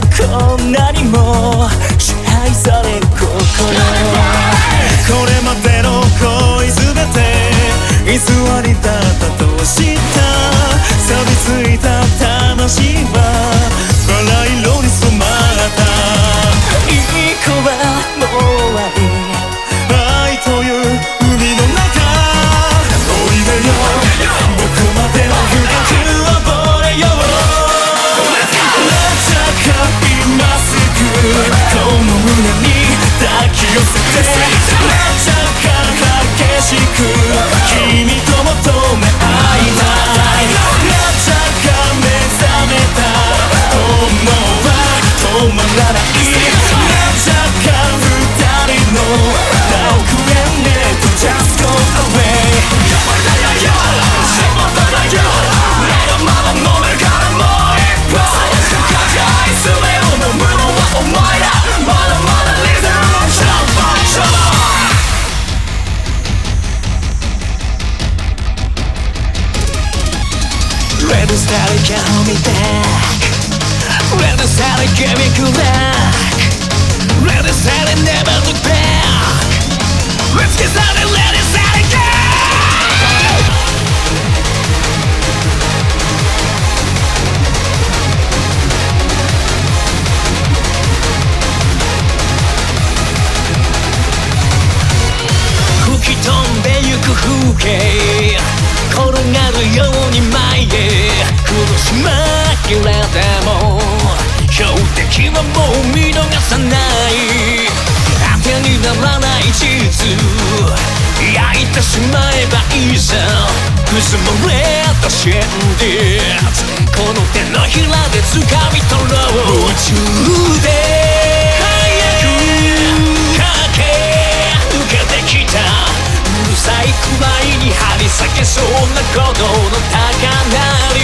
こんなにも支配される心。これまでの恋すべて偽りだったとした the starry call me back. When the starry give me good luck When the starry never look back. Let's get out and let it start again 吹き飛んでゆく風景転がるよ紛れても標的はもう見逃さない当てにならない地図。焼いてしまえばいいさくすもれた真実この手のひらで掴み取ろう宇宙で。早く駆け抜けてきた。うるさいくらいに張り裂けそうな鼓動の高鳴り。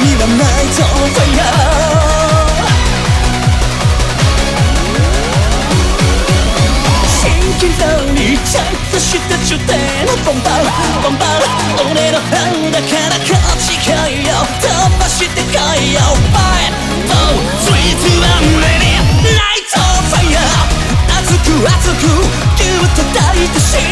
にはないとファイヤーにちゃんとした頂点のボンバーボンバー俺の班だからこっち来いよ。飛ばしてこいよ。5, 4, 3, 2, 1, ready ナイトファイヤー熱く熱くギュッと抱いて死ぬ。